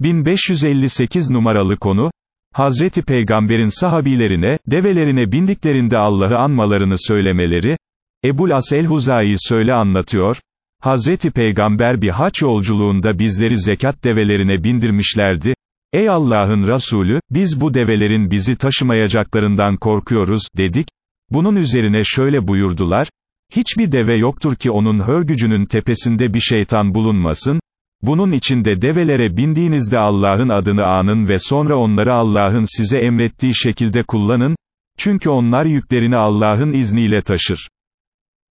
1558 numaralı konu, Hazreti Peygamber'in sahabilerine, develerine bindiklerinde Allah'ı anmalarını söylemeleri, Ebul As el-Huzayi söyle anlatıyor, Hazreti Peygamber bir haç yolculuğunda bizleri zekat develerine bindirmişlerdi, Ey Allah'ın Resulü, biz bu develerin bizi taşımayacaklarından korkuyoruz, dedik, bunun üzerine şöyle buyurdular, hiçbir deve yoktur ki onun hörgücünün tepesinde bir şeytan bulunmasın, bunun içinde develere bindiğinizde Allah'ın adını anın ve sonra onları Allah'ın size emrettiği şekilde kullanın, çünkü onlar yüklerini Allah'ın izniyle taşır.